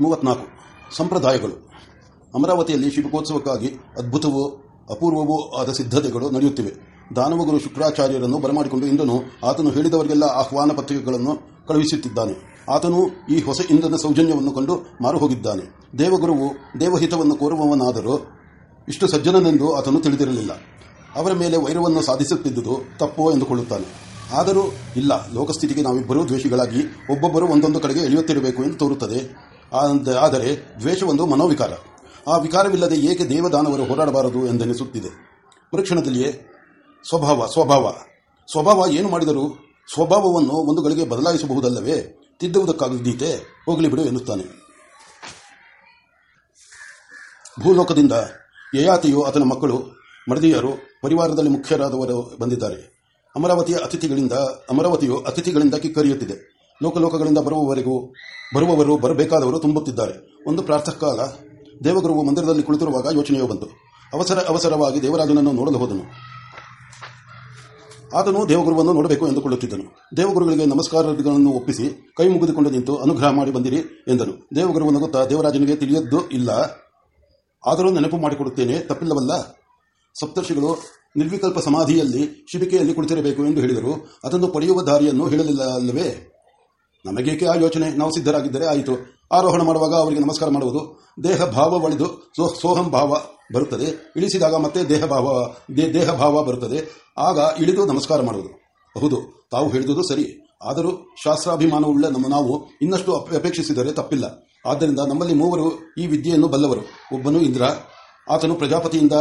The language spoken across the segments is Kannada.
ಮೂವತ್ನಾಲ್ಕು. ಸಂಪ್ರದಾಯಗಳು. ಅಮರಾವತಿಯಲ್ಲಿ ಶಿವಕೋತ್ಸವಕ್ಕಾಗಿ ಅದ್ಭುತವೂ ಅಪೂರ್ವವೂ ಆದ ಸಿದ್ಧತೆಗಳು ನಡೆಯುತ್ತಿವೆ. ದಾನವಗುರು ಶುಕ್ರಾಚಾರ್ಯರನ್ನು ಬರಮಾಡಿಕೊಂಡು ಇಂದನು ಆತನು ಹೇಳಿದವರಿಗೆಲ್ಲ ಆಹ್ವಾನ ಪತ್ರಿಕೆಗಳನ್ನು ಕಳುಹಿಸುತ್ತಿದ್ದಾನೆ. ಆತನು ಈ ಹೊಸ ಇಂಧನ ಸೌಜನ್ಯವನ್ನು ಕಂಡು ಮಾರು ಹೋಗಿದ್ದಾನೆ ದೇವಗುರುವು ದೇವಹಿತವನ್ನು ಕೋರುವವನಾದರೂ ಇಷ್ಟು ಸಜ್ಜನನೆಂದು ಆತನು ತಿಳಿದಿರಲಿಲ್ಲ. ಅವರ ಮೇಲೆ ವೈರವನ್ನು ಸಾಧಿಸುತ್ತಿದ್ದುದು ತಪ್ಪೋ ಎಂದುಕೊಳ್ಳುತ್ತಾನೆ. ಆದರೂ ಇಲ್ಲ, ಲೋಕಸ್ಥಿತಿಗೆ ನಾವಿಬ್ಬರೂ ದ್ವೇಷಿಗಳಾಗಿ ಒಬ್ಬೊಬ್ಬರು ಒಂದೊಂದು ಕಡೆಗೆ ಎಳೆಯುತ್ತಿರಬೇಕು ಎಂದು ತೋರುತ್ತದೆ. ಆದರೆ ದ್ವೇಷವೊಂದು ಮನೋವಿಕಾರ. ಆ ವಿಕಾರವಿಲ್ಲದೆ ಏಕೆ ದೇವದಾನವರು ಹೋರಾಡಬಾರದು ಎಂದೆನಿಸುತ್ತಿದೆ. ಪರೀಕ್ಷಣದಲ್ಲಿಯೇ ಸ್ವಭಾವ ಸ್ವಭಾವ. ಸ್ವಭಾವ ಏನು ಮಾಡಿದರೂ ಸ್ವಭಾವವನ್ನು ಒಂದು ಗಳಿಗೆ ಬದಲಾಯಿಸಬಹುದಲ್ಲವೇ? ತಿದ್ದುವುದಕ್ಕಾಗದೀತೆ ಹೋಗಲಿ ಬಿಡು ಎನ್ನುತ್ತಾನೆ. ಭೂಲೋಕದಿಂದ ಯಯಾತಿಯು ಆತನ ಮಕ್ಕಳು ಮಡದಿಯರು ಪರಿವಾರದಲ್ಲಿ ಮುಖ್ಯರಾದವರು ಬಂದಿದ್ದಾರೆ. ಅಮರಾವತಿಯ ಅತಿಥಿಗಳಿಂದ, ಅಮರಾವತಿಯು ಅತಿಥಿಗಳಿಂದ ಕಿಕ್ಕರಿಯುತ್ತಿದೆ. ಲೋಕಲೋಕಗಳಿಂದ ಬರುವವರೆಗೂ, ಬರುವವರು ಬರಬೇಕಾದವರು ತುಂಬುತ್ತಿದ್ದಾರೆ. ಒಂದು ಪ್ರಾತಃಕಾಲ ದೇವಗುರುವು ಮಂದಿರದಲ್ಲಿ ಕುಳಿತಿರುವಾಗ ಯೋಚನೆಯು ಬಂತು. ಅವಸರ ಅವಸರವಾಗಿ ದೇವರಾಜನನ್ನು ನೋಡಲು ಹೋದನು. ಆತನು ದೇವಗುರುವನ್ನು ನೋಡಬೇಕು ಎಂದುಕೊಳ್ಳುತ್ತಿದ್ದನು. ದೇವಗುರುಗಳಿಗೆ ನಮಸ್ಕಾರಗಳನ್ನು ಒಪ್ಪಿಸಿ ಕೈ ಮುಗಿದುಕೊಂಡು ನಿಂತು ಅನುಗ್ರಹ ಮಾಡಿ ಬಂದಿರಿ ಎಂದನು. ದೇವಗುರುವನ್ನು ನಗುತ್ತಾ, ದೇವರಾಜನಿಗೆ ತಿಳಿಯದ್ದು ಇಲ್ಲ. ಆದರೂ ನೆನಪು ಮಾಡಿಕೊಡುತ್ತೇನೆ. ತಪ್ಪಿಲ್ಲವಲ್ಲ. ಸಪ್ತರ್ಷಿಗಳು ನಿರ್ವಿಕಲ್ಪ ಸಮಾಧಿಯಲ್ಲಿ ಶಿಬಿಕೆಯಲ್ಲಿ ಕುಳಿತಿರಬೇಕು ಎಂದು ಹೇಳಿದರು. ಅದನ್ನು ಪಡೆಯುವ ದಾರಿಯನ್ನು ಹೇಳಲಿಲ್ಲ ಅಲ್ಲವೇ? ನಮಗೇಕೆ ಆ ಯೋಚನೆ? ನಾವು ಸಿದ್ಧರಾಗಿದ್ದರೆ ಆಯಿತು. ಆರೋಹಣ ಮಾಡುವಾಗ ಅವರಿಗೆ ನಮಸ್ಕಾರ ಮಾಡುವುದು. ದೇಹ ಭಾವ ಒಳಿದು ಸೋಹಂ ಭಾವ ಬರುತ್ತದೆ. ಇಳಿಸಿದಾಗ ಮತ್ತೆ ದೇಹ ಭಾವ ದೇಹ ಭಾವ ಬರುತ್ತದೆ. ಆಗ ಇಳಿದು ನಮಸ್ಕಾರ ಮಾಡುವುದು. ಹೌದು, ತಾವು ಹೇಳಿದುದು ಸರಿ. ಆದರೂ ಶಾಸ್ತ್ರಾಭಿಮಾನವುಳ್ಳ ನಮ್ಮ ನಾವು ಇನ್ನಷ್ಟು ಅಪ- ಅಪೇಕ್ಷಿಸಿದರೆ ತಪ್ಪಿಲ್ಲ. ಆದ್ದರಿಂದ ನಮ್ಮಲ್ಲಿ ಮೂವರು ಈ ವಿದ್ಯೆಯನ್ನು ಬಲ್ಲವರು. ಒಬ್ಬನು ಇಂದ್ರ, ಆತನು ಪ್ರಜಾಪತಿಯಿಂದ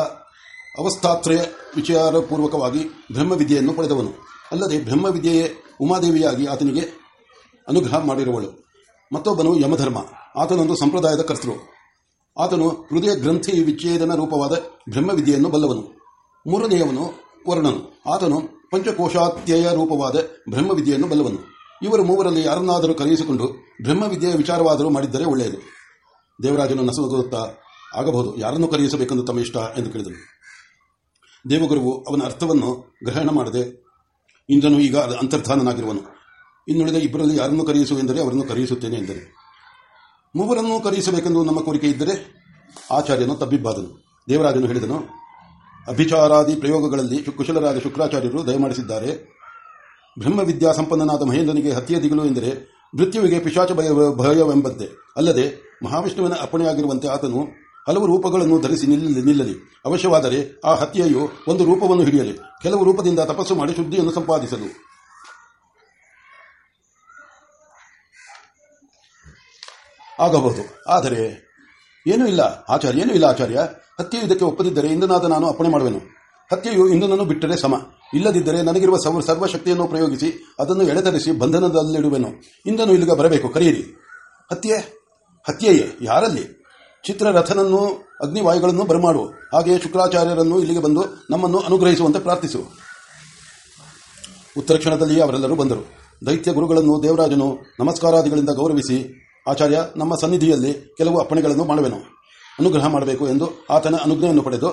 ಅವಸ್ಥಾತ್ರಯ ವಿಚಾರಪೂರ್ವಕವಾಗಿ ಬ್ರಹ್ಮವಿದ್ಯೆಯನ್ನು ಪಡೆದವನು. ಅಲ್ಲದೆ ಬ್ರಹ್ಮವಿದ್ಯೆಯೇ ಉಮಾದೇವಿಯಾಗಿ ಆತನಿಗೆ ಅನುಗ್ರಹ ಮಾಡಿರುವಳು. ಮತ್ತೊಬ್ಬನು ಯಮಧರ್ಮ, ಆತನೊಂದು ಸಂಪ್ರದಾಯದ ಕರ್ತೃ. ಆತನು ಹೃದಯ ಗ್ರಂಥಿ ವಿಚ್ಛೇದನ ರೂಪವಾದ ಬ್ರಹ್ಮವಿದ್ಯೆಯನ್ನು ಬಲ್ಲವನು. ಮೂರನೆಯವನು ವರ್ಣನು, ಆತನು ಪಂಚಕೋಶಾತ್ಯಯ ರೂಪವಾದ ಬ್ರಹ್ಮವಿದ್ಯೆಯನ್ನು ಬಲ್ಲವನು. ಇವರು ಮೂವರಲ್ಲಿ ಯಾರನ್ನಾದರೂ ಕರೆಯಿಸಿಕೊಂಡು ಬ್ರಹ್ಮವಿದ್ಯೆಯ ವಿಚಾರವಾದರೂ ಮಾಡಿದ್ದರೆ ಒಳ್ಳೆಯದು. ದೇವರಾಜನು ನಸುಗುತ್ತಾ ಆಗಬಹುದು, ಯಾರನ್ನು ಕರೆಯಿಸಬೇಕೆಂದು ತಮ್ಮ ಇಷ್ಟ? ಎಂದು ಕೇಳಿದನು. ದೇವಗುರುವು ಅವನ ಅರ್ಥವನ್ನು ಗ್ರಹಣ ಮಾಡದೆ, ಇಂದ್ರನು ಈಗ ಅಂತರ್ಧಾನನಾಗಿರುವನು. ಇನ್ನುಳಿದ ಇಬ್ಬರಲ್ಲಿ ಯಾರನ್ನು ಕರೆಯಿಸು ಎಂದರೆ ಅವರನ್ನು ಕರೆಯಿಸುತ್ತೇನೆ ಎಂದರೆ. ಮೂವರನ್ನು ಕರೆಯಿಸಬೇಕೆಂದು ನಮ್ಮ ಕೋರಿಕೆ ಇದ್ದರೆ ಆಚಾರ್ಯನು ತಬ್ಬಿಬ್ಬಾದನು. ದೇವರಾಜನು ಹೇಳಿದನು, ಅಭಿಚಾರಾದಿ ಪ್ರಯೋಗಗಳಲ್ಲಿ ಕುಶಲರಾದ ಶುಕ್ರಾಚಾರ್ಯರು ದಯಮಾಡಿಸಿದ್ದಾರೆ. ಬ್ರಹ್ಮವಿದ್ಯಾ ಸಂಪನ್ನನಾದ ಮಹೇಂದ್ರನಿಗೆ ಹತ್ಯೆ ದಿಗಲು ಎಂದರೆ ಮೃತ್ಯುವಿಗೆ ಪಿಶಾಚ ಭಯ ಭಯವೆಂಬಂತೆ. ಅಲ್ಲದೆ ಮಹಾವಿಷ್ಣುವಿನ ಅಪ್ಪಣೆಯಾಗಿರುವಂತೆ ಆತನು ಹಲವು ರೂಪಗಳನ್ನು ಧರಿಸಿ ನಿಲ್ಲ ನಿಲ್ಲಲಿ. ಅವಶ್ಯವಾದರೆ ಆ ಹತ್ಯೆಯು ಒಂದು ರೂಪವನ್ನು ಹಿಡಿಯಲಿ. ಕೆಲವು ರೂಪದಿಂದ ತಪಸ್ಸು ಮಾಡಿ ಶುದ್ಧಿಯನ್ನು ಸಂಪಾದಿಸಲು. ಆಗಬಹುದು. ಆದರೆ, ಏನೂ ಇಲ್ಲ. ಆಚಾರ್ಯ, ಏನೂ ಇಲ್ಲ ಆಚಾರ್ಯ. ಹತ್ಯೆ ಇದಕ್ಕೆ ಒಪ್ಪದಿದ್ದರೆ ಇಂದನಾದ ನಾನು ಅಪ್ಪಣೆ ಮಾಡುವೆನು. ಹತ್ಯೆಯು ಇಂದನನ್ನು ಬಿಟ್ಟರೆ ಸಮ. ಇಲ್ಲದಿದ್ದರೆ ನನಗಿರುವ ಸರ್ವ ಸರ್ವಶಕ್ತಿಯನ್ನು ಪ್ರಯೋಗಿಸಿ ಅದನ್ನು ಎಳೆತರಿಸಿ ಬಂಧನದಲ್ಲಿಡುವೆನು. ಇಂದನು ಇಲ್ಲಿಗೆ ಬರಬೇಕು. ಕರೆಯಿರಿ. ಹತ್ಯೆ? ಹತ್ಯೆಯೇ? ಯಾರಲ್ಲಿ? ಚಿತ್ರರಥನನ್ನು, ಅಗ್ನಿವಾಯುಗಳನ್ನು ಬರಮಾಡು. ಹಾಗೆಯೇ ಶುಕ್ರಾಚಾರ್ಯರನ್ನು ಇಲ್ಲಿಗೆ ಬಂದು ನಮ್ಮನ್ನು ಅನುಗ್ರಹಿಸುವಂತೆ ಪ್ರಾರ್ಥಿಸು. ಉತ್ತರ ಕ್ಷಣದಲ್ಲಿ ಅವರೆಲ್ಲರೂ ಬಂದರು. ದೈತ್ಯ ಗುರುಗಳನ್ನು ದೇವರಾಜನು ನಮಸ್ಕಾರಾದಿಗಳಿಂದ ಗೌರವಿಸಿ ಆಚಾರ್ಯ, ನಮ್ಮ ಸನ್ನಿಧಿಯಲ್ಲಿ ಕೆಲವು ಅಪ್ಪಣೆಗಳನ್ನು ಮಾಡುವೆನು. ಅನುಗ್ರಹ ಮಾಡಬೇಕು ಎಂದು ಆತನ ಅನುಜ್ಞೆಯನ್ನು ಪಡೆದು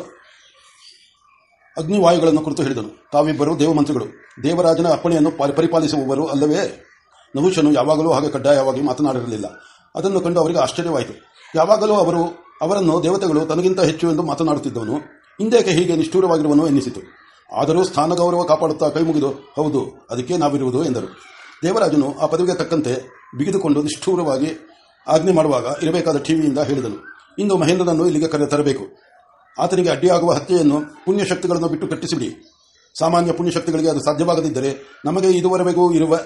ಅಗ್ನಿವಾಯುಗಳನ್ನು ಕುರಿತು ಹೇಳಿದನು. ತಾವಿಬ್ಬರು ದೇವಮಂತ್ರಿಗಳು. ದೇವರಾಜನ ಅಪ್ಪಣೆಯನ್ನು ಪರಿಪಾಲಿಸುವವರು ಅಲ್ಲವೇ? ನಹುಶನು ಯಾವಾಗಲೂ ಹಾಗೆ ಕಡ್ಡಾಯವಾಗಿ ಮಾತನಾಡಿರಲಿಲ್ಲ. ಅದನ್ನು ಕಂಡು ಅವರಿಗೆ ಆಶ್ಚರ್ಯವಾಯಿತು. ಯಾವಾಗಲೂ ಅವರು ಅವರನ್ನು ದೇವತೆಗಳು ತನಗಿಂತ ಹೆಚ್ಚು ಎಂದು ಮಾತನಾಡುತ್ತಿದ್ದವನು. ಹಿಂದೇಕೆ ಹೀಗೆ ನಿಷ್ಠೂರವಾಗಿರುವನು ಎನ್ನಿಸಿತು. ಆದರೂ ಸ್ಥಾನ ಗೌರವ ಕಾಪಾಡುತ್ತಾ ಕೈ ಮುಗಿದು ಹೌದು, ಅದಕ್ಕೆ ನಾವಿರುವುದು ಎಂದರು. ದೇವರಾಜನು ಆ ಪದವಿಗೆ ತಕ್ಕಂತೆ ಬಿಗಿದುಕೊಂಡು ನಿಷ್ಠೂರವಾಗಿ ಆಜ್ಞೆ ಮಾಡುವಾಗ ಇರಬೇಕಾದ ಟಿವಿಯಿಂದ ಹೇಳಿದನು. ಇಂದು ಮಹೇಂದ್ರನನ್ನು ಇಲ್ಲಿಗೆ ಕರೆ ತರಬೇಕು ಆತನಿಗೆ ಅಡ್ಡಿಯಾಗುವ ಹತ್ಯೆಯನ್ನು ಪುಣ್ಯಶಕ್ತಿಗಳನ್ನು ಬಿಟ್ಟು ಕಟ್ಟಿಸಿಬಿಡಿ. ಸಾಮಾನ್ಯ ಪುಣ್ಯಶಕ್ತಿಗಳಿಗೆ ಅದು ಸಾಧ್ಯವಾಗದಿದ್ದರೆ ನಮಗೆ ಇದುವರೆಗೂ ಇರುವ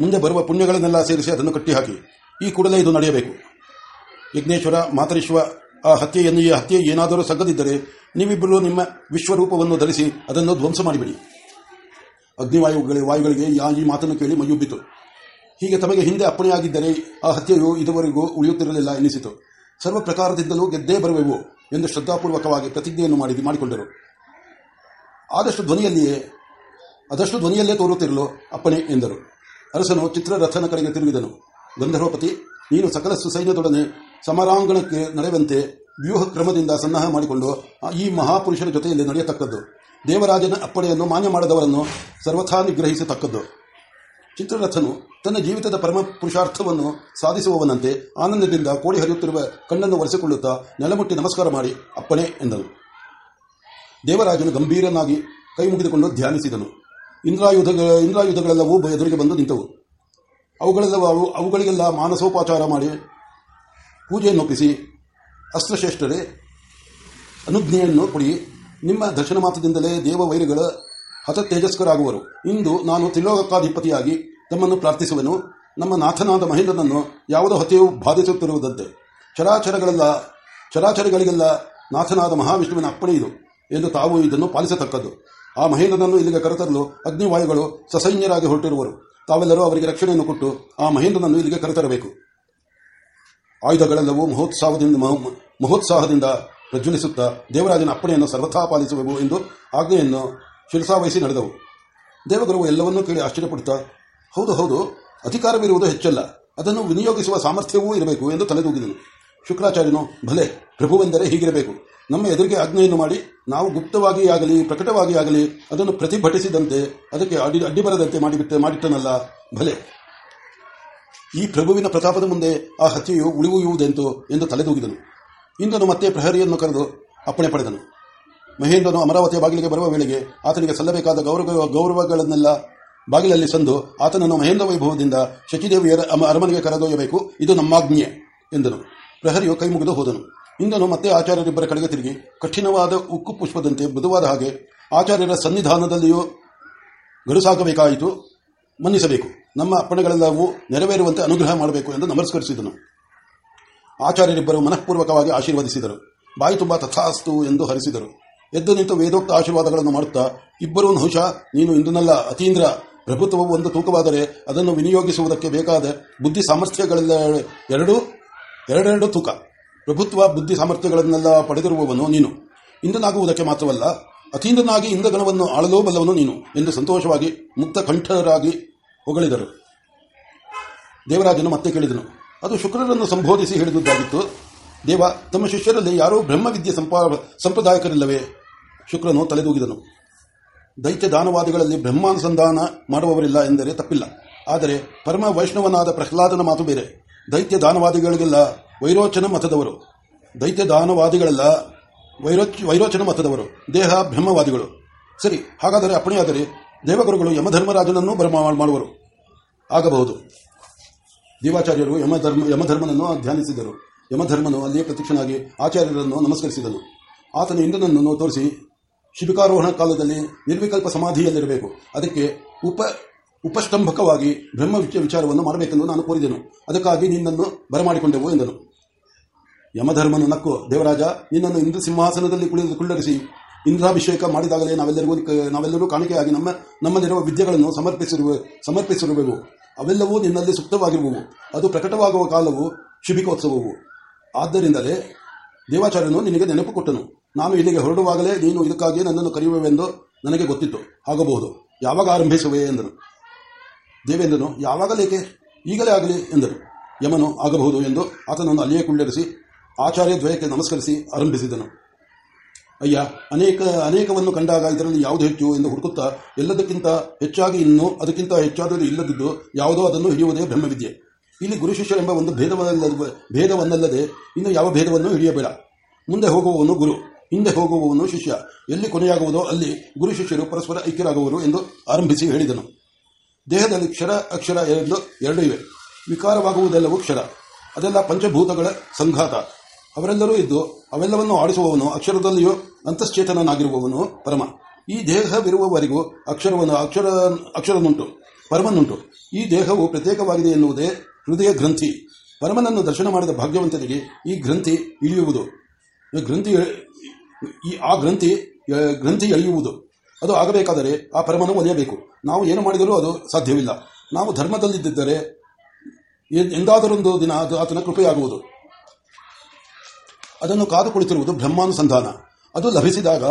ಮುಂದೆ ಬರುವ ಪುಣ್ಯಗಳನ್ನೆಲ್ಲ ಸೇರಿಸಿ ಅದನ್ನು ಕಟ್ಟಿಹಾಕಿ. ಈ ಕೂಡಲೇ ಇದು ನಡೆಯಬೇಕು. ಯಜ್ಞೇಶ್ವರ, ಮಾತರಿಸುವ ಆ ಹತ್ಯೆಯನ್ನು, ಈ ಹತ್ಯೆ ಏನಾದರೂ ಸಗ್ಗದಿದ್ದರೆ ನೀವಿಬ್ಬರು ನಿಮ್ಮ ವಿಶ್ವರೂಪವನ್ನು ಧರಿಸಿ ಅದನ್ನು ಧ್ವಂಸ ಮಾಡಿಬಿಡಿ. ಅಗ್ನಿವಾಯುಗಳ ವಾಯುಗಳಿಗೆ ಯಾ ಈ ಮಾತನ್ನು ಕೇಳಿ ಮೈಯುಬ್ಬಿತು. ಹೀಗೆ ತಮಗೆ ಹಿಂದೆ ಅಪ್ಪಣೆಯಾಗಿದ್ದರೆ ಆ ಹತ್ಯೆಯು ಇದುವರೆಗೂ ಉಳಿಯುತ್ತಿರಲಿಲ್ಲ ಎನಿಸಿತು. ಸರ್ವ ಪ್ರಕಾರದಿಂದಲೂ ಗೆದ್ದೇ ಬರುವೆವು ಎಂದು ಶ್ರದ್ಧಾಪೂರ್ವಕವಾಗಿ ಪ್ರತಿಜ್ಞೆಯನ್ನು ಮಾಡಿ ಮಾಡಿಕೊಂಡರು. ಆದಷ್ಟು ಧ್ವನಿಯಲ್ಲಿಯೇ ಅದಷ್ಟು ಧ್ವನಿಯಲ್ಲೇ ತೋರುತ್ತಿರಲು ಅಪ್ಪಣೆ ಎಂದರು. ಅರಸನು ಚಿತ್ರರಥನ ಕಡೆಗೆ ತಿರುಗಿದನು. ಗಂಧರ್ವಪತಿ, ನೀನು ಸಕಲ ಸುಸೈನ್ಯದೊಡನೆ ಸಮರಾಂಗಣಕ್ಕೆ ನಡೆಯುವಂತೆ ವ್ಯೂಹ ಕ್ರಮದಿಂದ ಸನ್ನಹ ಮಾಡಿಕೊಂಡು ಈ ಮಹಾಪುರುಷರ ಜೊತೆಯಲ್ಲಿ ನಡೆಯತಕ್ಕದ್ದು. ದೇವರಾಜನ ಅಪ್ಪಣೆಯನ್ನು ಮಾನ್ಯ ಮಾಡದವರನ್ನು ಸರ್ವಥಾ ನಿಗ್ರಹಿಸತಕ್ಕದ್ದು. ಚಿತ್ರರಥನು ತನ್ನ ಜೀವಿತದ ಪರಮ ಪುರುಷಾರ್ಥವನ್ನು ಸಾಧಿಸುವವನಂತೆ ಆನಂದದಿಂದ ಕೋಡಿ ಹರಿಯುತ್ತಿರುವ ಕಣ್ಣನ್ನು ಒರೆಸಿಕೊಳ್ಳುತ್ತಾ ನೆಲಮುಟ್ಟಿ ನಮಸ್ಕಾರ ಮಾಡಿ, ಅಪ್ಪಣೆ ಎಂದನು. ದೇವರಾಜನು ಗಂಭೀರನಾಗಿ ಕೈ ಮುಗಿದುಕೊಂಡು ಧ್ಯಾನಿಸಿದನು. ಇಂದ್ರಾಯುಧ ಇಂದ್ರಾಯುಧಗಳೆಲ್ಲವೂ ಎದುರಿಗೆ ಬಂದು ನಿಂತವು. ಅವುಗಳೆಲ್ಲ ಅವು- ಅವುಗಳಿಗೆಲ್ಲ ಮಾನಸೋಪಚಾರ ಮಾಡಿ ಪೂಜೆಯನ್ನೊಪ್ಪಿಸಿ ಅಸ್ತ್ರಶ್ರೇಷ್ಠರೇ ಅನುಜ್ಞೆಯನ್ನು ಕೊಡಿ. ನಿಮ್ಮ ದರ್ಶನ ಮಾತ್ರದಿಂದಲೇ ದೇವ ವೈರಿಗಳ ಹತ ತೇಜಸ್ಕರಾಗುವರು ಇಂದು ನಾನು ತ್ರಿಲೋಕಾಧಿಪತಿಯಾಗಿ ತಮ್ಮನ್ನು ಪ್ರಾರ್ಥಿಸುವೆನು. ನಮ್ಮ ನಾಥನಾದ ಮಹೇಂದ್ರನನ್ನು ಯಾವುದೋ ಹತ್ಯೆಯು ಬಾಧಿಸುತ್ತಿರುವುದಂತೆ. ಚರಾಚರಗಳೆಲ್ಲ, ಚರಾಚರಗಳಿಗೆಲ್ಲ ನಾಥನಾದ ಮಹಾವಿಷ್ಣುವಿನ ಅಪ್ಪಣೆ ಇದು ಎಂದು ತಾವು ಇದನ್ನು ಪಾಲಿಸತಕ್ಕದ್ದು. ಆ ಮಹೇಂದ್ರನನ್ನು ಇಲ್ಲಿಗೆ ಕರೆತರಲು ಅಗ್ನಿವಾಯುಗಳು ಸಸೈನ್ಯರಾಗಿ ಹೊರಟಿರುವರು. ತಾವೆಲ್ಲರೂ ಅವರಿಗೆ ರಕ್ಷಣೆಯನ್ನು ಕೊಟ್ಟು ಆ ಮಹೇಂದ್ರನನ್ನು ಇಲ್ಲಿಗೆ ಕರೆತರಬೇಕು. ಆಯುಧಗಳೆಲ್ಲವೂ ಮಹೋತ್ಸಾಹದಿಂದ, ಮಹೋ- ಮಹೋತ್ಸಾಹದಿಂದ ಪ್ರಜ್ವಲಿಸುತ್ತಾ ದೇವರಾಜನ ಅಪ್ಪಣೆಯನ್ನು ಸರ್ವಥಾ ಪಾಲಿಸಬೇಕು ಎಂದು ಆಜ್ಞೆಯನ್ನು ಶಿರಸಾವಹಿಸಿ ನಡೆದವು. ದೇವಗುರುವು ಎಲ್ಲವನ್ನೂ ಕೇಳಿ ಆಶ್ಚರ್ಯಪಡುತ್ತಾ, ಹೌದು ಹೌದು, ಅಧಿಕಾರವಿರುವುದು ಹೆಚ್ಚಲ್ಲ. ಅದನ್ನು ವಿನಿಯೋಗಿಸುವ ಸಾಮರ್ಥ್ಯವೂ ಇರಬೇಕು ಎಂದು ತಲೆದೂಗಿದನು. ಶುಕ್ರಾಚಾರ್ಯನು, ಭಲೆ, ಪ್ರಭುವೆಂದರೆ ಹೀಗಿರಬೇಕು. ನಮ್ಮ ಎದುರಿಗೆ ಆಜ್ಞೆಯನ್ನು ಮಾಡಿ, ನಾವು ಗುಪ್ತವಾಗಿ ಆಗಲಿ ಪ್ರಕಟವಾಗಿ ಆಗಲಿ ಅದನ್ನು ಪ್ರತಿಭಟಿಸಿದಂತೆ, ಅದಕ್ಕೆ ಅಡ್ಡಿ ಅಡ್ಡಿ ಬರದಂತೆ ಮಾಡಿಬಿಟ್ಟೆ, ಮಾಡಿಟ್ಟನಲ್ಲ. ಭಲೆ. ಈ ಪ್ರಭುವಿನ ಪ್ರತಾಪದ ಮುಂದೆ ಆ ಹತ್ಯೆಯು ಉಳಿಯುವುದೆಂತು? ಎಂದು ತಲೆದೂಗಿದನು. ಇಂದನು ಮತ್ತೆ ಪ್ರಹರಿಯನ್ನು ಕರೆದು ಅಪ್ಪಣೆ ಪಡೆದನು. ಮಹೇಂದ್ರನು ಅಮರಾವತಿಯ ಬಾಗಿಲಿಗೆ ಬರುವ ವೇಳೆಗೆ ಆತನಿಗೆ ಸಲ್ಲಬೇಕಾದ ಗೌರವ ಗೌರವಗಳನ್ನೆಲ್ಲ ಬಾಗಿಲಲ್ಲಿ ಸಂದು ಆತನನ್ನು ಮಹೇಂದ್ರ ವೈಭವದಿಂದ ಶಚಿದೇವಿಯರ ಅರಮನೆಗೆ ಕರೆದೊಯ್ಯಬೇಕು. ಇದು ನಮ್ಮಾಜ್ಞೆ ಎಂದನು. ಪ್ರಹರಿಯು ಕೈ ಮುಗಿದು ಹೋದನು. ಇಂದನು ಮತ್ತೆ ಆಚಾರ್ಯರಿಬ್ಬರ ಕಡೆಗೆ ತಿರುಗಿ, ಕಠಿಣವಾದ ಉಕ್ಕು ಪುಷ್ಪದಂತೆ ಮೃದುವಾದ ಹಾಗೆ ಆಚಾರ್ಯರ ಸನ್ನಿಧಾನದಲ್ಲಿಯೂ ಗಡುಸಾಗಬೇಕಾಯಿತು. ಮನ್ನಿಸಬೇಕು. ನಮ್ಮ ಅಪ್ಪಣೆಗಳೆಲ್ಲವೂ ನೆರವೇರುವಂತೆ ಅನುಗ್ರಹ ಮಾಡಬೇಕು ಎಂದು ನಮಸ್ಕರಿಸಿದನು. ಆಚಾರ್ಯರಿಬ್ಬರು ಮನಃಪೂರ್ವಕವಾಗಿ ಆಶೀರ್ವದಿಸಿದರು. ಬಾಯಿ ತುಂಬಾ ತಥಾಸ್ತು ಎಂದು ಹರಿಸಿದರು. ಎದ್ದು ನಿಂತು ವೇದೋಕ್ತ ಆಶೀರ್ವಾದಗಳನ್ನು ಮಾಡುತ್ತಾ, ಇಬ್ಬರೂ ನಹುಶ ನೀನು ಇಂದನಲ್ಲ ಅತೀಂದ್ರ ಪ್ರಭುತ್ವವು ಒಂದು ತೂಕವಾದರೆ ಅದನ್ನು ವಿನಿಯೋಗಿಸುವುದಕ್ಕೆ ಬೇಕಾದ ಬುದ್ಧಿ ಸಾಮರ್ಥ್ಯಗಳೆಲ್ಲ ಎರಡೂ ಎರಡೆರಡು ತೂಕ. ಪ್ರಭುತ್ವ, ಬುದ್ಧಿ ಸಾಮರ್ಥ್ಯಗಳನ್ನೆಲ್ಲ ಪಡೆದಿರುವವನು ನೀನು. ಇಂದನಾಗುವುದಕ್ಕೆ ಮಾತ್ರವಲ್ಲ, ಅತೀಂದ್ರನಾಗಿ ಇಂದ್ರಗಣವನ್ನು ಆಳಲೂ ಬಲ್ಲವನು ನೀನು ಎಂದು ಸಂತೋಷವಾಗಿ ಮುಕ್ತ ಕಂಠರಾಗಿ ಹೊಗಳಿದರು. ದೇವರಾಜನು ಮತ್ತೆ ಕೇಳಿದನು, ಅದು ಶುಕ್ರರನ್ನು ಸಂಬೋಧಿಸಿ ಹೇಳಿದುದಾಗಿತ್ತು ದೇವ, ತಮ್ಮ ಶಿಷ್ಯರಲ್ಲಿ ಯಾರೂ ಬ್ರಹ್ಮವಿದ್ಯೆ ಸಂಪಾ, ಸಂಪ್ರದಾಯಕರಿಲ್ಲವೇ? ಶುಕ್ರನು ತಲೆದೂಗಿದನು. ದೈತ್ಯ ದಾನವಾದಿಗಳಲ್ಲಿ ಬ್ರಹ್ಮಾನುಸಂಧಾನ ಮಾಡುವವರಿಲ್ಲ ಎಂದರೆ ತಪ್ಪಿಲ್ಲ. ಆದರೆ ಪರಮ ವೈಷ್ಣವನಾದ ಪ್ರಹ್ಲಾದನ ಮಾತು ಬೇರೆ. ದೈತ್ಯ ದಾನವಾದಿಗಳಿಗೆಲ್ಲ ವೈರೋಚನ ಮತದವರು. ದೈತ್ಯ ದಾನವಾದಿಗಳೆಲ್ಲ ವೈರೋಚ, ವೈರೋಚನ ಮತದವರು. ದೇಹ ಬ್ರಹ್ಮವಾದಿಗಳು. ಸರಿ, ಹಾಗಾದರೆ ಅಪ್ಪಣೆಯಾದರೆ ದೇವಗುರುಗಳು ಯಮಧರ್ಮರಾಜನನ್ನು ಬ್ರಹ್ಮ ಮಾಡುವರು. ಆಗಬಹುದು. ದೇವಾಚಾರ್ಯರು ಯಮಧರ್ಮ, ಯಮಧರ್ಮನನ್ನು ಧ್ಯಾನಿಸಿದರು. ಯಮಧರ್ಮನು ಅಲ್ಲಿಯೇ ಪ್ರತ್ಯಕ್ಷನಾಗಿ ಆಚಾರ್ಯರನ್ನು ನಮಸ್ಕರಿಸಿದನು. ಆತನ ಇಂದ್ರನನ್ನು ತೋರಿಸಿ, ಶಿಬಿಕಾರೋಹಣ ಕಾಲದಲ್ಲಿ ನಿರ್ವಿಕಲ್ಪ ಸಮಾಧಿಯಲ್ಲಿರಬೇಕು. ಅದಕ್ಕೆ ಉಪ, ಉಪಸ್ತಂಭಕವಾಗಿ ಬ್ರಹ್ಮ ವಿಚ- ವಿಚಾರವನ್ನು ಮಾಡಬೇಕೆಂದು ನಾನು ಕೋರಿದೆನು. ಅದಕ್ಕಾಗಿ ನಿನ್ನನ್ನು ಬರಮಾಡಿಕೊಂಡೆವು ಎಂದನು. ಯಮಧರ್ಮನು ನಕ್ಕು, ದೇವರಾಜ, ನಿನ್ನನ್ನು ಇಂದ್ರ ಸಿಂಹಾಸನದಲ್ಲಿ ಕುಳಿದು ಕುಳ್ಳರಿಸಿ, ಇಂದ್ರಾಭಿಷೇಕ ಮಾಡಿದಾಗಲೇ ನಾವೆಲ್ಲರಿಗೂ ನಾವೆಲ್ಲರೂ ಕಾಣಿಕೆಯಾಗಿ ನಮ್ಮ, ನಮ್ಮಲ್ಲಿರುವ ವಿದ್ಯೆಗಳನ್ನು ಸಮರ್ಪಿಸಿರುವ, ಸಮರ್ಪಿಸಿರುವೆವು. ಅವೆಲ್ಲವೂ ನಿನ್ನಲ್ಲಿ ಸುಪ್ತವಾಗಿರುವವು. ಅದು ಪ್ರಕಟವಾಗುವ ಕಾಲವು ಶಿಬಿಕೋತ್ಸವವು. ಆದ್ದರಿಂದಲೇ ದೇವಾಚಾರ್ಯನು ನಿನಗೆ ನೆನಪು ಕೊಟ್ಟನು ನಾನು ಇಲ್ಲಿಗೆ ಹೊರಡುವಾಗಲೇ ನೀನು ಇದಕ್ಕಾಗಿ ನನ್ನನ್ನು ಕರೆಯುವೆವೆಂದು ನನಗೆ ಗೊತ್ತಿತ್ತು. ಆಗಬಹುದು. ಯಾವಾಗ ಆರಂಭಿಸುವೆ ಎಂದನು. ದೇವೇಂದ್ರನು, ಯಾವಾಗಲೇಕೆ? ಈಗಲೇ ಆಗಲಿ ಎಂದರು ಯಮನು, ಆಗಬಹುದು ಎಂದು ಆತನನ್ನು ಅಲ್ಲಿಯೇ ಕುಳ್ಳರಿಸಿ, ಆಚಾರ್ಯ ದ್ವಯಕ್ಕೆ ನಮಸ್ಕರಿಸಿ ಆರಂಭಿಸಿದನು. ಅಯ್ಯ, ಅನೇಕ, ಅನೇಕವನ್ನು ಕಂಡಾಗ ಇದರಲ್ಲಿ ಯಾವುದು ಹೆಚ್ಚು ಎಂದು ಹುಡುಕುತ್ತಾ ಎಲ್ಲದಕ್ಕಿಂತ ಹೆಚ್ಚಾಗಿ ಇನ್ನು ಅದಕ್ಕಿಂತ ಹೆಚ್ಚಾದರೂ ಇಲ್ಲದಿದ್ದು ಯಾವುದೋ ಅದನ್ನು ಹಿಡಿಯುವುದೇ ಬ್ರಹ್ಮವಿದ್ಯೆ. ಇಲ್ಲಿ ಗುರು ಶಿಷ್ಯರೆಂಬ ಒಂದು ಭೇದವನ್ನಲ್ಲ ಭೇದವನ್ನಲ್ಲದೆ ಇನ್ನು ಯಾವ ಭೇದವನ್ನು ಹಿಡಿಯಬೇಡ. ಮುಂದೆ ಹೋಗುವವನು ಗುರು, ಹಿಂದೆ ಹೋಗುವವನು ಶಿಷ್ಯ. ಎಲ್ಲಿ ಕೊನೆಯಾಗುವುದೋ ಅಲ್ಲಿ ಗುರು ಶಿಷ್ಯರು ಪರಸ್ಪರ ಐಕ್ಯರಾಗುವರು ಎಂದು ಆರಂಭಿಸಿ ಹೇಳಿದನು. ದೇಹದಲ್ಲಿ ಕ್ಷರ, ಅಕ್ಷರ ಎರಡು ಎರಡು ಇವೆ. ವಿಕಾರವಾಗುವುದೆಲ್ಲವೂ ಕ್ಷರ. ಅದೆಲ್ಲ ಪಂಚಭೂತಗಳ ಸಂಘಾತ. ಅವರೆಲ್ಲರೂ ಇದ್ದು ಅವೆಲ್ಲವನ್ನು ಆಡಿಸುವವನು ಅಕ್ಷರದಲ್ಲಿಯೂ ಅಂತಶ್ಚೇತನನಾಗಿರುವವನು ಪರಮ. ಈ ದೇಹವಿರುವವರೆಗೂ ಅಕ್ಷರವನ್ನು ಅಕ್ಷರ ಅಕ್ಷರನುಂಟು ಪರಮನುಂಟು ಈ ದೇಹವು ಪ್ರತ್ಯೇಕವಾಗಿದೆ ಎನ್ನುವುದೇ ಹೃದಯ ಗ್ರಂಥಿ. ಪರಮನನ್ನು ದರ್ಶನ ಮಾಡಿದ ಭಾಗ್ಯವಂತನಿಗೆ ಈ ಗ್ರಂಥಿ ಇಳಿಯುವುದು. ಗ್ರಂಥಿ ಈ ಆ ಗ್ರಂಥಿ ಗ್ರಂಥಿ ಎಳೆಯುವುದು. ಅದು ಆಗಬೇಕಾದರೆ ಆ ಪರಮನು ಒಲಿಯಬೇಕು. ನಾವು ಏನು ಮಾಡಿದರೂ ಅದು ಸಾಧ್ಯವಿಲ್ಲ. ನಾವು ಧರ್ಮದಲ್ಲಿದ್ದರೆ ಎಂದಾದರೊಂದು ದಿನ ಅದು ಆತನ ಕೃಪೆಯಾಗುವುದು. ಅದನ್ನು ಕಾದು ಕುಳಿತಿರುವುದು ಬ್ರಹ್ಮಾನುಸಂಧಾನ. ಅದು ಲಭಿಸಿದಾಗ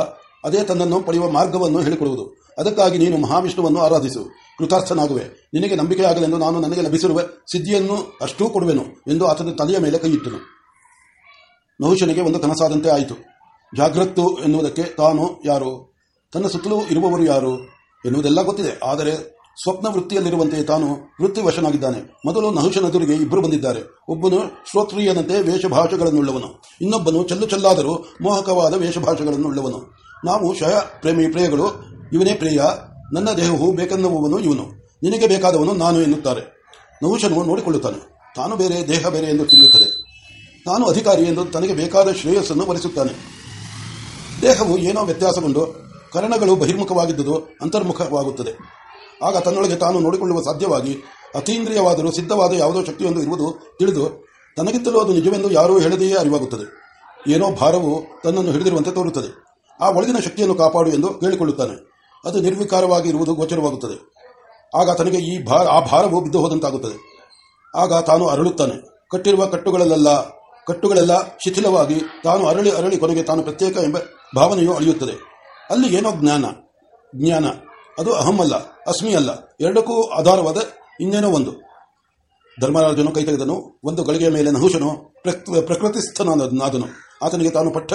ಅದೇ ತನ್ನನ್ನು ಪಡೆಯುವ ಮಾರ್ಗವನ್ನು ಹೇಳಿಕೊಡುವುದು. ಅದಕ್ಕಾಗಿ ನೀನು ಮಹಾವಿಷ್ಣುವನ್ನು ಆರಾಧಿಸು. ಕೃತಾರ್ಥನಾಗುವೆ. ನಿನಗೆ ನಂಬಿಕೆಯಾಗಲೆಂದು ನಾನು ನನಗೆ ಲಭಿಸಿರುವ ಸಿದ್ಧಿಯನ್ನು ಅಷ್ಟೂ ಕೊಡುವೆನು ಎಂದು ಆತನ ತಲೆಯ ಮೇಲೆ ಕೈಯಿಟ್ಟನು. ನಹುಶನಿಗೆ ಒಂದು ಕನಸಾದಂತೆ ಆಯಿತು. ಜಾಗ್ರತ್ತು ಎನ್ನುವುದಕ್ಕೆ ತಾನು ಯಾರು? ತನ್ನ ಸುತ್ತಲೂ ಇರುವವರು ಯಾರು ಎನ್ನುವುದೆಲ್ಲ ಗೊತ್ತಿದೆ. ಆದರೆ ಸ್ವಪ್ನ ವೃತ್ತಿಯಲ್ಲಿರುವಂತೆ ತಾನು ವೃತ್ತಿವಶನಾಗಿದ್ದಾನೆ. ಮೊದಲು ನಹುಶನದುರಿಗೆ ಇಬ್ಬರು ಬಂದಿದ್ದಾರೆ. ಒಬ್ಬನು ಶ್ರೋತ್ರಿಯನಂತೆ ವೇಷಭಾಷೆಗಳನ್ನುಳ್ಳವನು. ಇನ್ನೊಬ್ಬನು ಚೆಲ್ಲು ಚೆಲ್ಲಾದರೂ ಮೋಹಕವಾದ ವೇಷಭಾಷೆಗಳನ್ನುಳ್ಳವನು. ನಾವು ಶಯ ಪ್ರೇಮಿ ಪ್ರೇಯಗಳು ಇವನೇ ಪ್ರಿಯ, ನನ್ನ ದೇಹವು ಬೇಕೆನ್ನುವನು ಇವನು. ನಿನಗೆ ಬೇಕಾದವನು ನಾನು ಎನ್ನುತ್ತಾರೆ. ನಹುಶನು ನೋಡಿಕೊಳ್ಳುತ್ತಾನೆ. ತಾನು ಬೇರೆ, ದೇಹ ಬೇರೆ ಎಂದು ತಿಳಿಯುತ್ತದೆ. ತಾನು ಅಧಿಕಾರಿ ಎಂದು ತನಗೆ ಬೇಕಾದ ಶ್ರೇಯಸ್ಸನ್ನು ವರಿಸುತ್ತಾನೆ. ದೇಹವು ಏನೋ ವ್ಯತ್ಯಾಸಗೊಂಡು ಕರಣಗಳು ಬಹಿರ್ಮುಖವಾಗಿದ್ದುದು ಅಂತರ್ಮುಖವಾಗುತ್ತದೆ. ಆಗ ತನ್ನೊಳಗೆ ತಾನು ನೋಡಿಕೊಳ್ಳುವ ಸಾಧ್ಯವಾಗಿ ಅತೀಂದ್ರಿಯವಾದರೂ ಸಿದ್ಧವಾದ ಯಾವುದೋ ಶಕ್ತಿಯೊಂದು ಇರುವುದು ತಿಳಿದು ತನಗಿಂತಲೂ ಅದು ನಿಜವೆಂದು ಯಾರೂ ಹೇಳದೆಯೇ ಅರಿವಾಗುತ್ತದೆ. ಏನೋ ಭಾರವು ತನ್ನನ್ನು ಹಿಡಿದಿರುವಂತೆ ತೋರುತ್ತದೆ. ಆ ಒಳಗಿನ ಶಕ್ತಿಯನ್ನು ಕಾಪಾಡು ಎಂದು ಕೇಳಿಕೊಳ್ಳುತ್ತಾನೆ. ಅದು ನಿರ್ವಿಕಾರವಾಗಿ ಇರುವುದು ಗೋಚರವಾಗುತ್ತದೆ. ಆಗ ತನಗೆ ಈ ಭಾರ ಆ ಭಾರವು ಬಿದ್ದು ಹೋದಂತಾಗುತ್ತದೆ. ಆಗ ತಾನು ಅರಳುತ್ತಾನೆ. ಕಟ್ಟಿರುವ ಕಟ್ಟುಗಳಲ್ಲೆಲ್ಲ, ಕಟ್ಟುಗಳೆಲ್ಲ ಶಿಥಿಲವಾಗಿ ತಾನು ಅರಳಿ ಅರಳಿ ಕೊನೆಗೆ ತಾನು ಪ್ರತ್ಯೇಕ ಎಂಬ ಭಾವನೆಯು ಅಳಿಯುತ್ತದೆ. ಅಲ್ಲಿ ಏನೋ ಜ್ಞಾನ. ಜ್ಞಾನ. ಅದು ಅಹಂ ಅಲ್ಲ, ಅಸ್ಮಿ ಅಲ್ಲ. ಎರಡಕ್ಕೂ ಆಧಾರವಾದ ಇನ್ನೇನೋ ಒಂದು. ಧರ್ಮರಾಜನು ಕೈ ತೆಗೆದನು. ಒಂದು ಗಳಿಗೆಯ ಮೇಲೆ ನಹುಶನು ಪ್ರಕೃತಿಸ್ಥನಾದನು ಆತನಿಗೆ ತಾನು ಪಟ್ಟ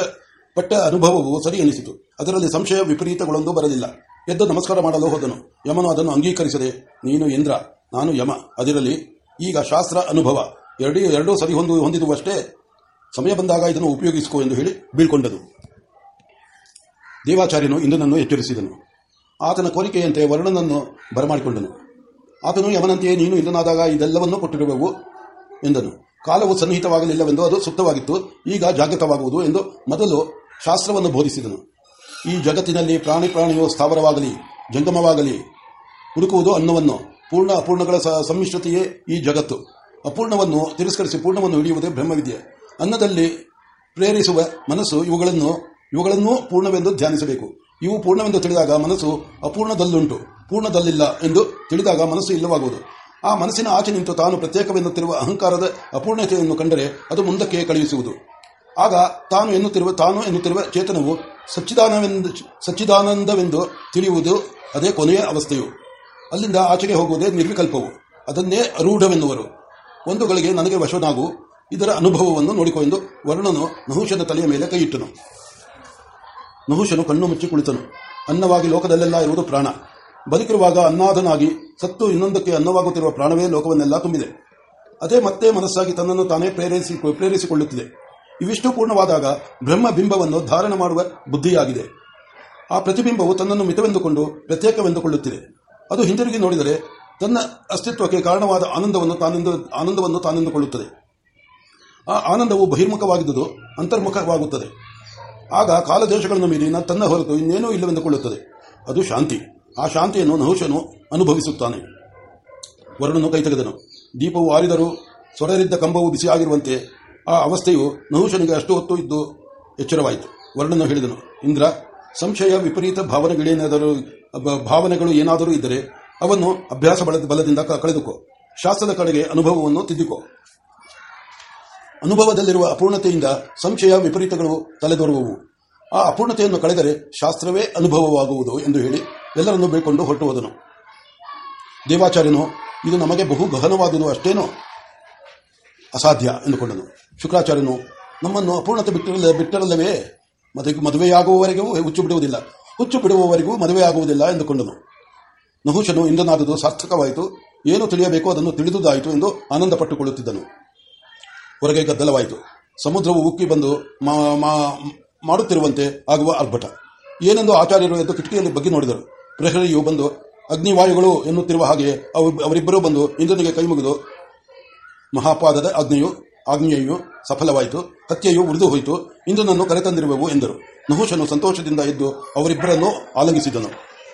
ಪಟ್ಟ ಅನುಭವವು ಸರಿ ಎನಿಸಿತು. ಅದರಲ್ಲಿ ಸಂಶಯ ವಿಪರೀತಗಳೊಂದು ಬರಲಿಲ್ಲ. ಎದ್ದು ನಮಸ್ಕಾರ ಮಾಡಲು ಹೋದನು. ಯಮನು ಅದನ್ನು ಅಂಗೀಕರಿಸದೆ, ನೀನು ಇಂದ್ರ, ನಾನು ಯಮ. ಅದಿರಲಿ, ಈಗ ಶಾಸ್ತ್ರ ಅನುಭವ. ಎರಡೂ ಎರಡೂ ಸರಿ ಹೊಂದು, ಹೊಂದಿದುವಷ್ಟೇ, ಸಮಯ ಬಂದಾಗ ಇದನ್ನು ಉಪಯೋಗಿಸಿಕೊ ಎಂದು ಹೇಳಿ ಬೀಳ್ಕೊಂಡನು. ದೇವಾಚಾರ್ಯನು ಇಂದ್ರನನ್ನು ಎಚ್ಚರಿಸಿದನು. ಆತನ ಕೋರಿಕೆಯಂತೆ ವರುಣನನ್ನು ಬರಮಾಡಿಕೊಂಡನು. ಆತನು ಯಮನಂತೆಯೇ ನೀನು ಇಂದ್ರನಾದಾಗ ಇದೆಲ್ಲವನ್ನೂ ಕೊಟ್ಟಿರುವೆವು ಎಂದನು. ಕಾಲವು ಸನ್ನಿಹಿತವಾಗಲಿಲ್ಲವೆಂದು ಅದು ಸುಪ್ತವಾಗಿತ್ತು. ಈಗ ಜಾಗೃತವಾಗುವುದು ಎಂದು ಮೊದಲು ಶಾಸ್ತ್ರವನ್ನು ಬೋಧಿಸಿದನು. ಈ ಜಗತ್ತಿನಲ್ಲಿ ಪ್ರಾಣಿ ಪ್ರಾಣಿಯು ಸ್ಥಾವರವಾಗಲಿ, ಜಂಗಮವಾಗಲಿ, ಹುಡುಕುವುದು ಅನ್ನವನ್ನು ಪೂರ್ಣ ಅಪೂರ್ಣಗಳ ಸಮ್ಮಿಶ್ರತೆಯೇ ಈ ಜಗತ್ತು. ಅಪೂರ್ಣವನ್ನು ತಿರಸ್ಕರಿಸಿ ಪೂರ್ಣವನ್ನು ಹಿಡಿಯುವುದೇ ಬ್ರಹ್ಮವಿದ್ಯೆ. ಅನ್ನದಲ್ಲಿ ಪ್ರೇರಿಸುವ ಮನಸ್ಸು ಇವುಗಳನ್ನು, ಇವುಗಳನ್ನೂ ಪೂರ್ಣವೆಂದು ಧ್ಯಾನಿಸಬೇಕು. ಇವು ಪೂರ್ಣವೆಂದು ತಿಳಿದಾಗ ಮನಸ್ಸು ಅಪೂರ್ಣದಲ್ಲುಂಟು, ಪೂರ್ಣದಲ್ಲಿಲ್ಲ ಎಂದು ತಿಳಿದಾಗ ಮನಸ್ಸು ಇಲ್ಲವಾಗುವುದು. ಆ ಮನಸ್ಸಿನ ಆಚೆ ನಿಂತು ತಾನು ಪ್ರತ್ಯೇಕವೆನ್ನುತ್ತಿರುವ ಅಹಂಕಾರದ ಅಪೂರ್ಣತೆಯನ್ನು ಕಂಡರೆ ಅದು ಮುಂದಕ್ಕೆ ಕಳುಹಿಸುವುದು. ಆಗ ತಾನು ಎನ್ನುತ್ತಿರುವ ತಾನು ಎನ್ನುತ್ತಿರುವ ಚೇತನವು ಸಚ್ಚಿದಾನವೆಂದು, ಸಚ್ಚಿದಾನಂದವೆಂದು ತಿಳಿಯುವುದು ಅದೇ ಕೊನೆಯ ಅವಸ್ಥೆಯು. ಅಲ್ಲಿಂದ ಆಚೆಗೆ ಹೋಗುವುದೇ ನಿರ್ವಿಕಲ್ಪವು. ಅದನ್ನೇ ಅರೂಢವೆನ್ನುವರು. ಒಂದು ಗಳಿಗೆ ನನಗೆ ವಶನಾಗು, ಇದರ ಅನುಭವವನ್ನು ನೋಡಿಕೊಂಡು ವರುಣನು ನಹುಶನ ತಲೆಯ ಮೇಲೆ ಕೈಯಿಟ್ಟನು. ನಹುಶನು ಕಣ್ಣು ಮುಚ್ಚಿ ಕುಳಿತನು. ಅನ್ನವಾಗಿ ಲೋಕದಲ್ಲೆಲ್ಲ ಇರುವುದು ಪ್ರಾಣ. ಬದುಕಿರುವಾಗ ಅನ್ನಾದನಾಗಿ ಸತ್ತು ಇನ್ನೊಂದಕ್ಕೆ ಅನ್ನವಾಗುತ್ತಿರುವ ಪ್ರಾಣವೇ ಲೋಕವನ್ನೆಲ್ಲ ತುಂಬಿದೆ. ಅದೇ ಮತ್ತೆ ಮನಸ್ಸಾಗಿ ತನ್ನನ್ನು ತಾನೇ ಪ್ರೇರಿಸಿ ಪ್ರೇರಿಸಿಕೊಳ್ಳುತ್ತಿದೆ ಇವಿಷ್ಟು ಪೂರ್ಣವಾದಾಗ ಬ್ರಹ್ಮಬಿಂಬವನ್ನು ಧಾರಣ ಮಾಡುವ ಬುದ್ಧಿಯಾಗಿದೆ. ಆ ಪ್ರತಿಬಿಂಬವು ತನ್ನನ್ನು ಮಿತವೆಂದುಕೊಂಡು ಪ್ರತ್ಯೇಕವೆಂದುಕೊಳ್ಳುತ್ತಿದೆ. ಅದು ಹಿಂದಿರುಗಿ ನೋಡಿದರೆ ತನ್ನ ಅಸ್ತಿತ್ವಕ್ಕೆ ಕಾರಣವಾದ ಆನಂದವನ್ನು ಆನಂದವನ್ನು ತಾನೆಂದುಕೊಳ್ಳುತ್ತದೆ. ಆ ಆನಂದವು ಬಹಿರ್ಮುಖವಾಗಿದ್ದುದು ಅಂತರ್ಮುಖವಾಗುತ್ತದೆ. ಆಗ ಕಾಲದೇಶಗಳನ್ನು ಮೀರಿ ತನ್ನ ಹೊರತು ಇನ್ನೇನೂ ಇಲ್ಲವೆಂದುಕೊಳ್ಳುತ್ತದೆ. ಅದು ಶಾಂತಿ. ಆ ಶಾಂತಿಯನ್ನು ನಹುಶನು ಅನುಭವಿಸುತ್ತಾನೆ. ವರುಣನು ಕೈ ತೆಗೆದನು ದೀಪವು ಆರಿದರೂ ಸೊಡರಿದ್ದ ಕಂಬವು ಬಿಸಿಯಾಗಿರುವಂತೆ ಆ ಅವಸ್ಥೆಯು ನಹುಶನಿಗೆ ಅಷ್ಟು ಹೊತ್ತು ಇದ್ದು ಎಚ್ಚರವಾಯಿತು. ವರ್ಣನ ಹೇಳಿದನು, ಇಂದ್ರ, ಸಂಶಯ, ವಿಪರೀತ ಭಾವನೆಗಳೇನಾದರೂ ಭಾವನೆಗಳು ಏನಾದರೂ ಇದ್ದರೆ ಅವನ್ನು ಅಭ್ಯಾಸ ಬಲ ಬಲದಿಂದ ಕಳೆದುಕೋ. ಶಾಸ್ತ್ರದ ಕಡೆಗೆ ಅನುಭವವನ್ನು ತಿದ್ದಿಕೋ. ಅನುಭವದಲ್ಲಿರುವ ಅಪೂರ್ಣತೆಯಿಂದ ಸಂಶಯ, ವಿಪರೀತಗಳು ತಲೆದೋರುವವು. ಆ ಅಪೂರ್ಣತೆಯನ್ನು ಕಳೆದರೆ ಶಾಸ್ತ್ರವೇ ಅನುಭವವಾಗುವುದು ಎಂದು ಹೇಳಿ ಎಲ್ಲರನ್ನು ಬೇಕೊಂಡು ಹೊರಟುವುದನು ದೇವಾಚಾರ್ಯನು, ಇದು ನಮಗೆ ಬಹು ಗಹನವಾದುದು ಅಷ್ಟೇನೋ? ಅಸಾಧ್ಯ ಎಂದುಕೊಂಡನು. ಶುಕ್ರಾಚಾರ್ಯನು ನಮ್ಮನ್ನು ಅಪೂರ್ಣತೆ ಬಿಟ್ಟಿರಲ್ಲ ಬಿಟ್ಟಿರಲ್ಲವೇ? ಮದುವೆ ಮದುವೆಯಾಗುವವರೆಗೂ ಹುಚ್ಚು ಬಿಡುವುದಿಲ್ಲ ಹುಚ್ಚು ಬಿಡುವವರೆಗೂ ಮದುವೆಯಾಗುವುದಿಲ್ಲ ಎಂದುಕೊಂಡನು. ನಹುಶನು ಇಂದ್ರನಾದುದು ಸಾರ್ಥಕವಾಯಿತು. ಏನು ತಿಳಿಯಬೇಕು ಅದನ್ನು ತಿಳಿದುದಾಯಿತು ಎಂದು ಆನಂದಪಟ್ಟುಕೊಳ್ಳುತ್ತಿದ್ದನು. ಹೊರಗೆ ಗದ್ದಲವಾಯಿತು. ಸಮುದ್ರವು ಉಕ್ಕಿ ಬಂದು ಮಾಡುತ್ತಿರುವಂತೆ ಆಗುವ ಅರ್ಭಟ. ಏನೆಂದು ಆಚಾರ್ಯರು ಎಂದು ಕಿಟಕಿಯಲ್ಲಿ ಬಗ್ಗೆ ನೋಡಿದರು. ಪ್ರಹರಿಯು ಬಂದು, ಅಗ್ನಿವಾಯುಗಳು ಎನ್ನುತ್ತಿರುವ ಹಾಗೆ ಅವರಿಬ್ಬರೂ ಬಂದು ಇಂದ್ರನಿಗೆ ಕೈ ಮುಗಿದು ಮಹಾಪಾದದ ಆಜ್ಞೆಯು ಆಜ್ಞೆಯು ಸಫಲವಾಯಿತು ಕತ್ಯೆಯು ಉಳಿದು ಹೋಯಿತು ಇಂದ್ರನನ್ನು ಕರೆತಂದಿರುವೆವು ಎಂದರು. ನಹುಶನು ಸಂತೋಷದಿಂದ ಎದ್ದು ಅವರಿಬ್ಬರನ್ನು ಆಲಂಗಿಸಿದನು.